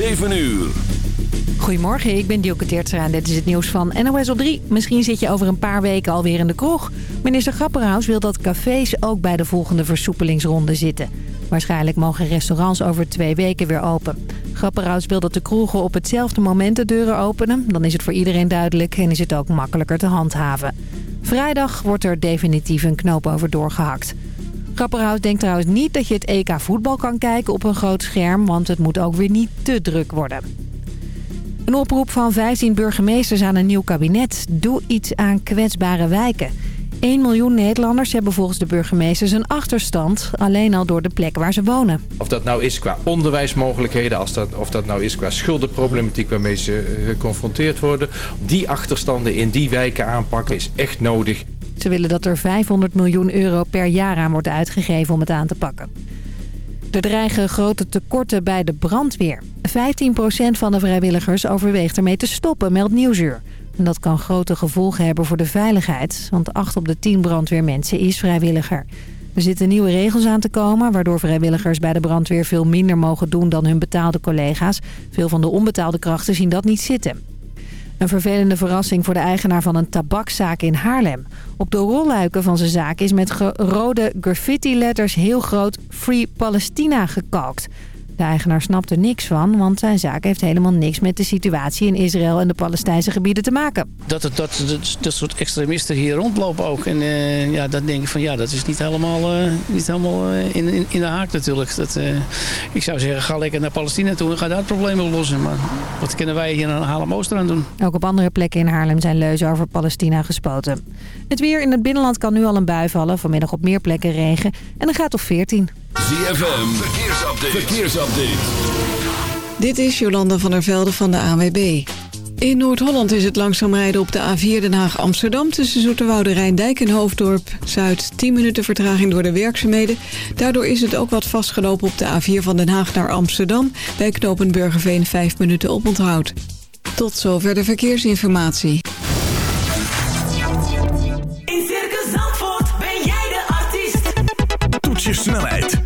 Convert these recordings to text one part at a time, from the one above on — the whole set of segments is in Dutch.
7 uur. Goedemorgen, ik ben Dielke Teertstra en dit is het nieuws van NOS op 3. Misschien zit je over een paar weken alweer in de kroeg. Minister Grapperhaus wil dat cafés ook bij de volgende versoepelingsronde zitten. Waarschijnlijk mogen restaurants over twee weken weer open. Grapperhaus wil dat de kroegen op hetzelfde moment de deuren openen. Dan is het voor iedereen duidelijk en is het ook makkelijker te handhaven. Vrijdag wordt er definitief een knoop over doorgehakt. Grapperhaus denkt trouwens niet dat je het EK voetbal kan kijken op een groot scherm... want het moet ook weer niet te druk worden. Een oproep van 15 burgemeesters aan een nieuw kabinet. Doe iets aan kwetsbare wijken. 1 miljoen Nederlanders hebben volgens de burgemeesters een achterstand... alleen al door de plek waar ze wonen. Of dat nou is qua onderwijsmogelijkheden, als dat, of dat nou is qua schuldenproblematiek waarmee ze eh, geconfronteerd worden. Die achterstanden in die wijken aanpakken is echt nodig. Ze willen dat er 500 miljoen euro per jaar aan wordt uitgegeven om het aan te pakken. Er dreigen grote tekorten bij de brandweer. 15% van de vrijwilligers overweegt ermee te stoppen, meldt Nieuwsuur. En dat kan grote gevolgen hebben voor de veiligheid. Want 8 op de 10 brandweermensen is vrijwilliger. Er zitten nieuwe regels aan te komen... waardoor vrijwilligers bij de brandweer veel minder mogen doen dan hun betaalde collega's. Veel van de onbetaalde krachten zien dat niet zitten. Een vervelende verrassing voor de eigenaar van een tabakzaak in Haarlem. Op de rolluiken van zijn zaak is met rode graffiti-letters heel groot Free Palestina gekalkt. De eigenaar snapt er niks van, want zijn zaak heeft helemaal niks met de situatie in Israël en de Palestijnse gebieden te maken. Dat, het, dat, dat, dat soort extremisten hier rondlopen ook. En uh, ja, dat denk ik van ja, dat is niet helemaal, uh, niet helemaal uh, in, in, in, de haak natuurlijk. Dat, ik zou zeggen, ga lekker naar Palestina toe en ga daar het probleem oplossen. Maar wat kunnen wij hier aan Haarlem-Ooster aan doen? Ook op andere plekken in Haarlem zijn leuzen over Palestina gespoten. Het weer in het binnenland kan nu al een bui vallen. Vanmiddag op meer plekken regen. En dan gaat op 14. ZFM, verkeersupdate. verkeersupdate. Dit is Jolanda van der Velde van de ANWB. In Noord-Holland is het langzaam rijden op de A4 Den Haag-Amsterdam... tussen Zoeterwoude, Rijndijk en Hoofddorp. Zuid 10 minuten vertraging door de werkzaamheden. Daardoor is het ook wat vastgelopen op de A4 van Den Haag naar Amsterdam. Bij knooppunt Burgerveen 5 minuten oponthoud. Tot zover de verkeersinformatie. In Circus Zandvoort ben jij de artiest. Toets je snelheid,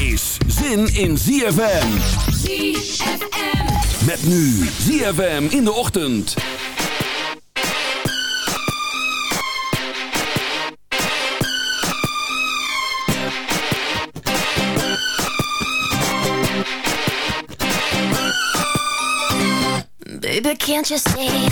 is zin in ZFM. ZFM. Met nu ZFM in de ochtend. Baby, can't you see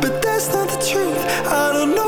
but that's not the truth. I don't know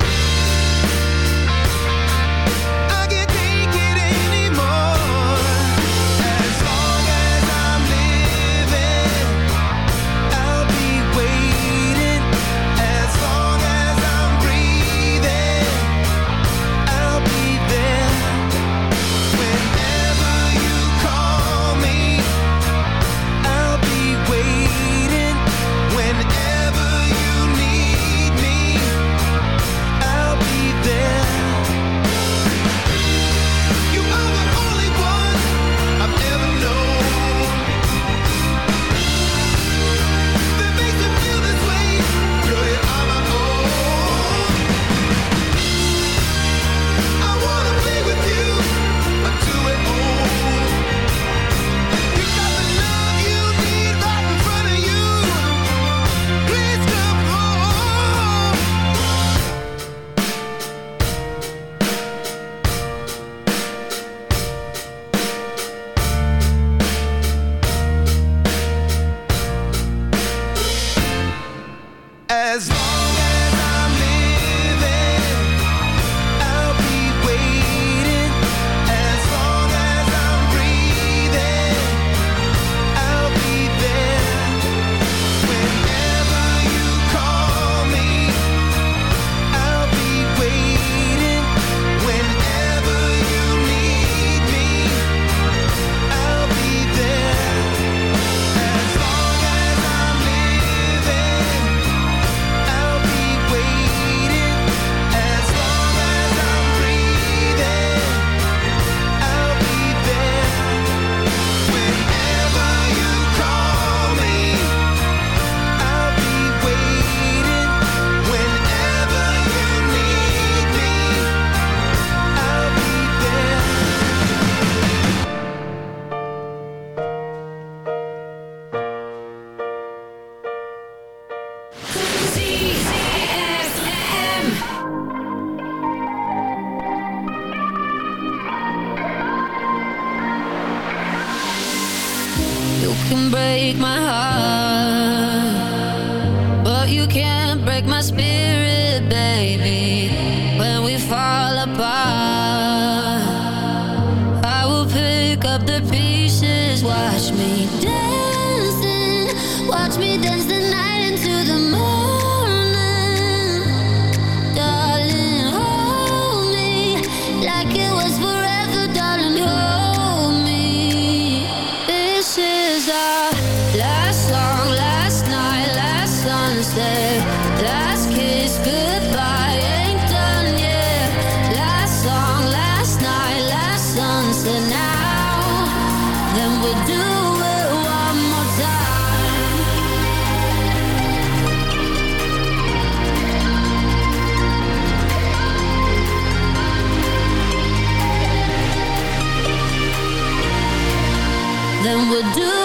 will do.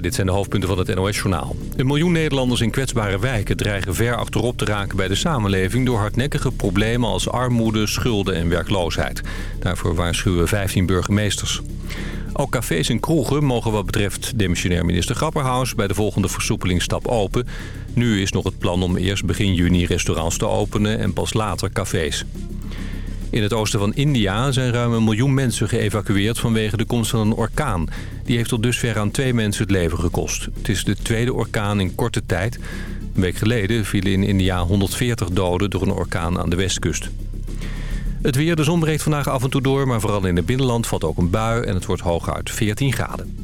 Dit zijn de hoofdpunten van het NOS-journaal. Een miljoen Nederlanders in kwetsbare wijken dreigen ver achterop te raken bij de samenleving... door hardnekkige problemen als armoede, schulden en werkloosheid. Daarvoor waarschuwen 15 burgemeesters. Ook cafés en kroegen mogen wat betreft demissionair minister Grapperhaus... bij de volgende versoepelingsstap open. Nu is nog het plan om eerst begin juni restaurants te openen en pas later cafés. In het oosten van India zijn ruim een miljoen mensen geëvacueerd vanwege de komst van een orkaan. Die heeft tot dusver aan twee mensen het leven gekost. Het is de tweede orkaan in korte tijd. Een week geleden vielen in India 140 doden door een orkaan aan de westkust. Het weer, de zon breekt vandaag af en toe door, maar vooral in het binnenland valt ook een bui en het wordt hooguit 14 graden.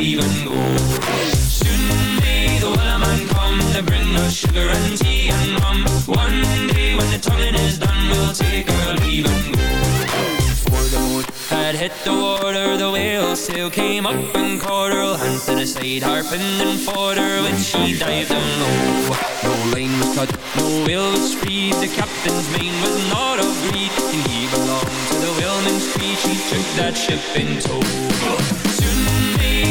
And go. Soon may the wellerman come to bring us sugar and tea and rum. One day when the tonguing is done, we'll take our leave and go. Before the boat had hit the water, the whale sail came up and caught her. Hand to the side, harping and fought her when she dived down low. Oh, no line was cut, no whale was freed. The captain's mane was not of greed, and he belonged to the whaleman's creed. She took that ship in tow.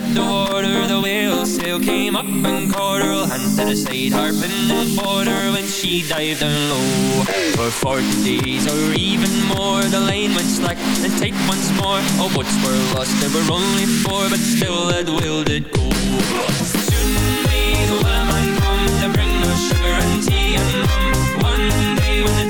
Hit the water, the whale sail came up and caught her. Hand to the side, harping and fought her when she dived down low. For forty days or even more, the line went slack and tight once more. All boats were lost, there were only four, but still that whale did go. Soon may the wellerman come to bring us sugar and tea and rum. One day when the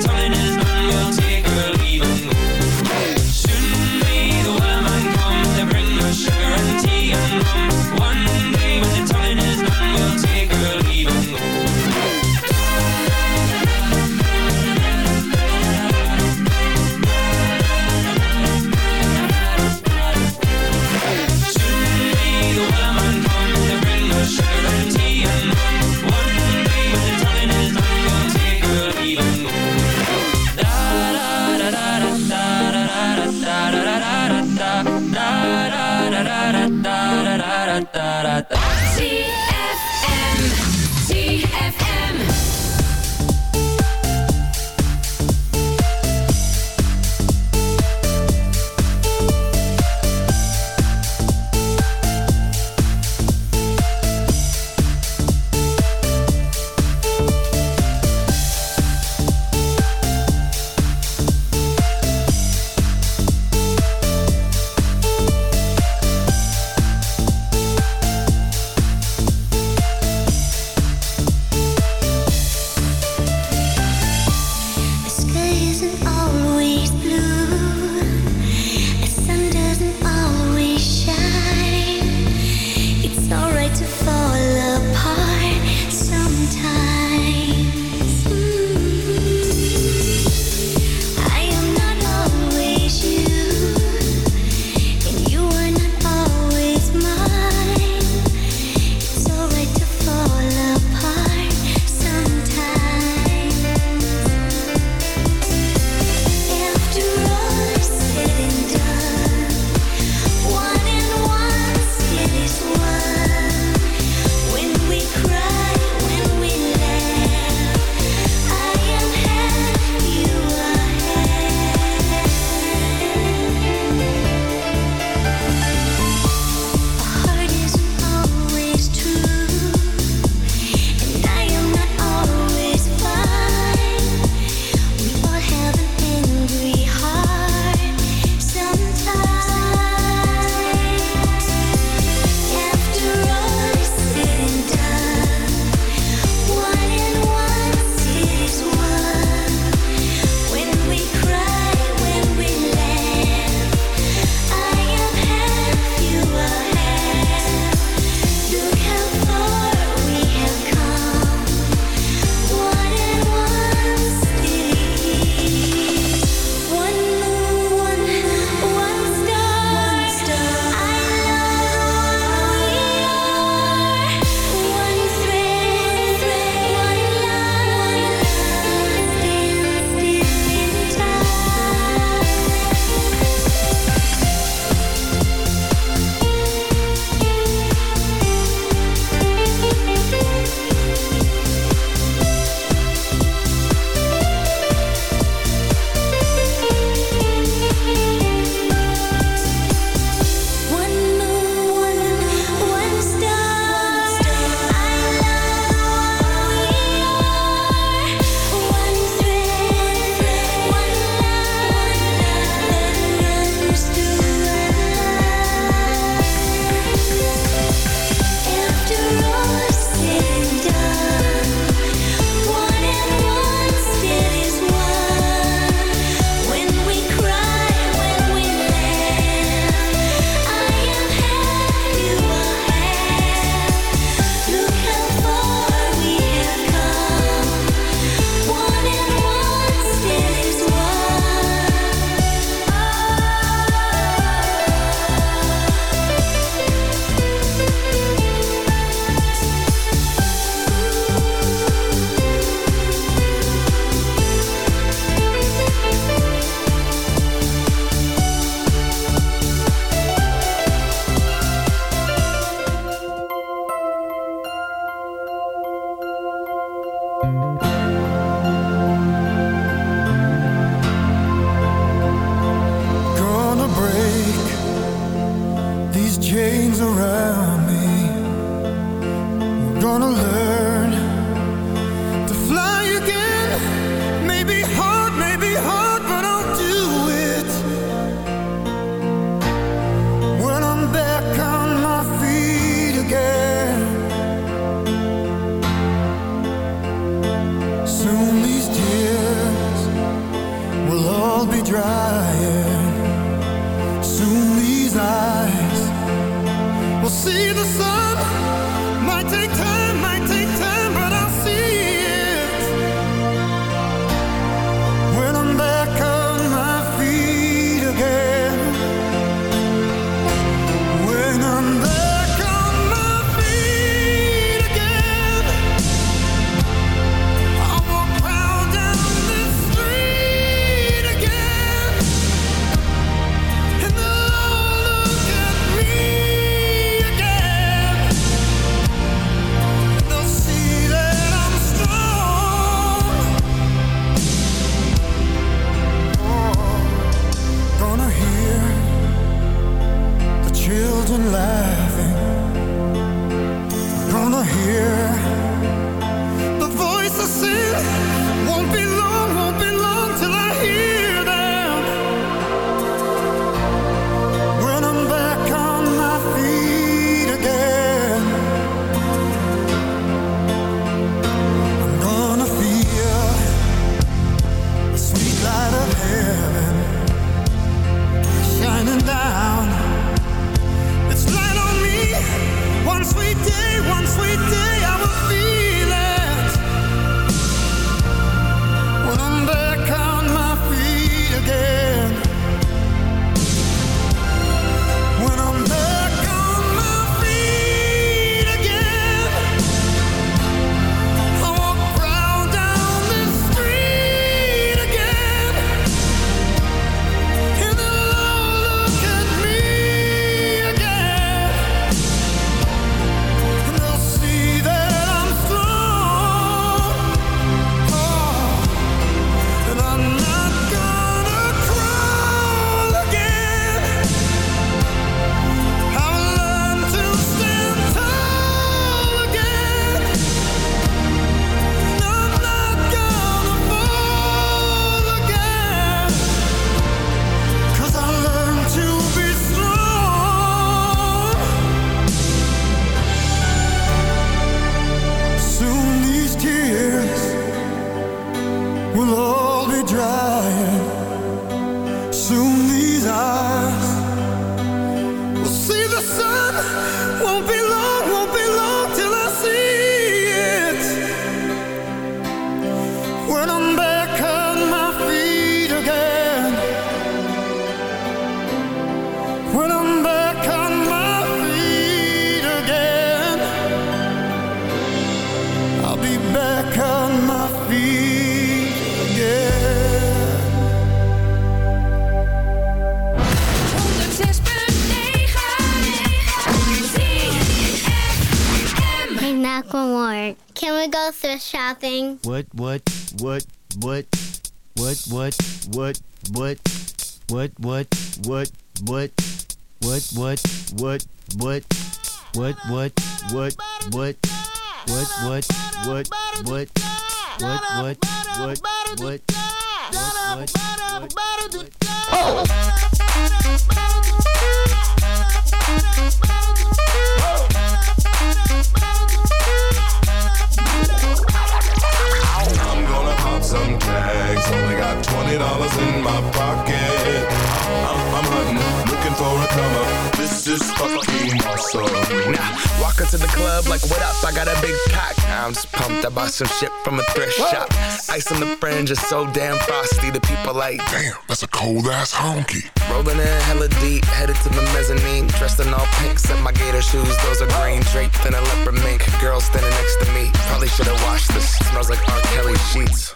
just so damn frosty. The people like, damn, that's a cold ass honky. Rolling in hella deep, headed to the mezzanine. Dressed in all pink, set my gator shoes. Those are green draped in a leopard mink. Girl standing next to me, probably should've washed this. Smells like R. Kelly sheets.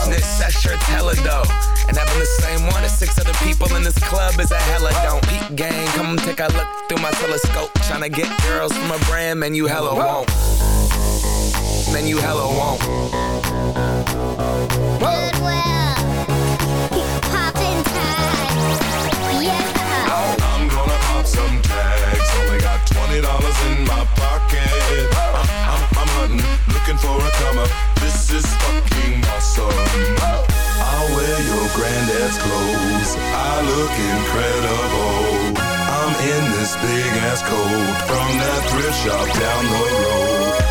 That shirt's hella dope. And having the same one as six other people in this club is a hella don't. Peep gang, come take a look through my telescope. Tryna get girls from a brand, man, you hella won't. Man, you hella won't. Goodwill. Poppin' tags. Yeah. Oh, I'm gonna pop some tags. Twenty dollars in my pocket. I'm, I'm, I'm hunting, looking for a come up. This is fucking awesome. I'll wear your granddad's clothes. I look incredible. I'm in this big ass coat from that thrift shop down the road.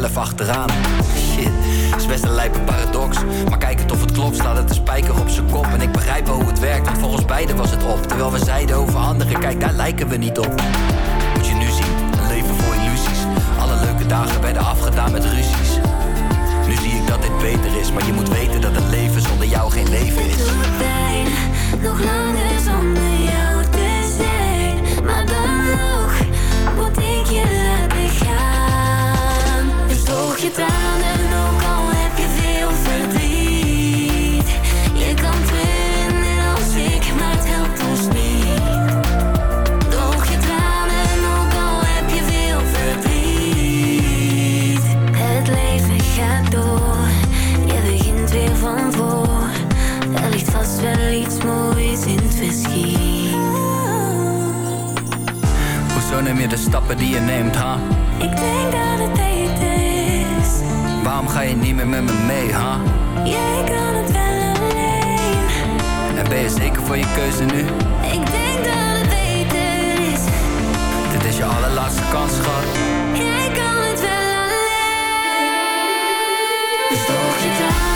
zelf achteraan. Shit, is best een lijpe paradox. Maar kijk het of het klopt, slaat het de spijker op zijn kop. En ik begrijp wel hoe het werkt, want voor ons beiden was het op. Terwijl we zeiden over anderen, kijk daar lijken we niet op. Moet je nu zien, een leven vol illusies. Alle leuke dagen werden afgedaan met ruzies. Nu zie ik dat dit beter is, maar je moet weten dat een leven zonder jou geen leven is. gedaan en ook al heb je veel verdriet. Je kan winnen als ik, maar het helpt ons niet. Door je tranen en ook al heb je veel verdriet. Het leven gaat door, je begint weer van voor. Er ligt vast wel iets moois in het verschiet. Hoezo neem je de stappen die je neemt, ha? Ik denk dat het tegen Waarom ga je niet meer met me mee, ha? Huh? Jij kan het wel alleen. En ben je zeker van je keuze nu? Ik denk dat het beter is. Dit is je allerlaatste kans, schat. Jij kan het wel alleen. Dus toch je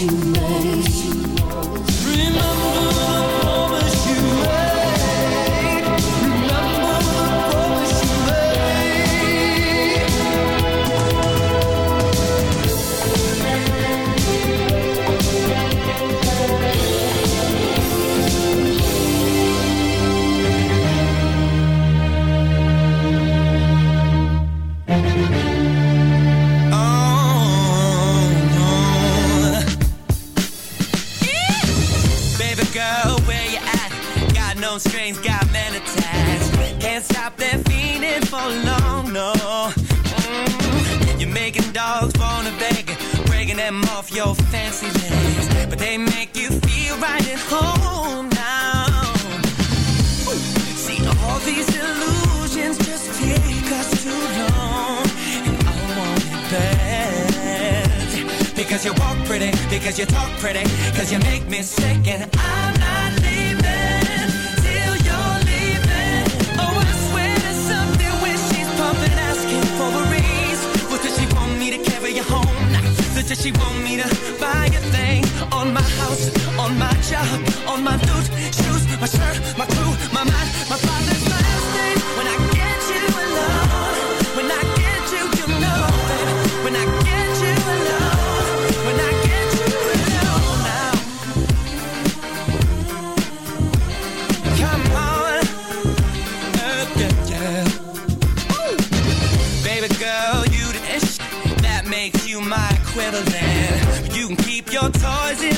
you made. Remember. Because you talk pretty, cause you make me sick And I'm not leaving till you're leaving Oh, I swear to something when she's pumping Asking for a raise Well, does she want me to carry you home? Does she want me to buy a thing? On my house, on my job, on my boots, shoes, my shirt, my crew, my mind, my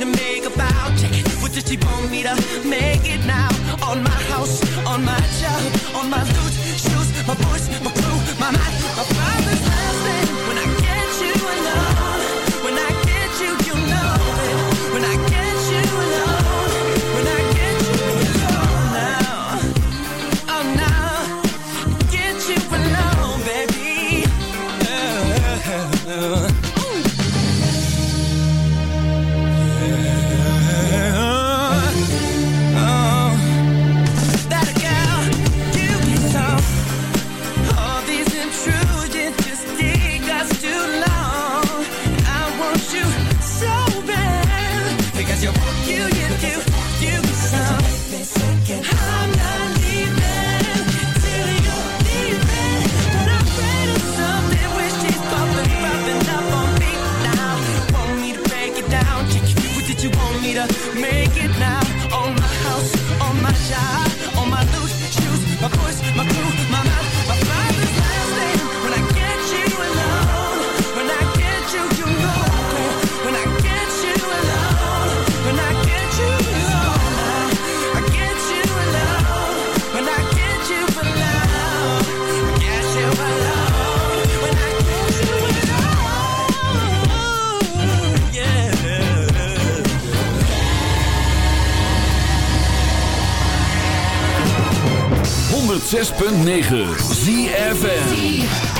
to make a it, What does she want me to make it now? On my house, on my job, on my loot, shoes, my voice, my crew, my mind, my pride. 106.9 ZFN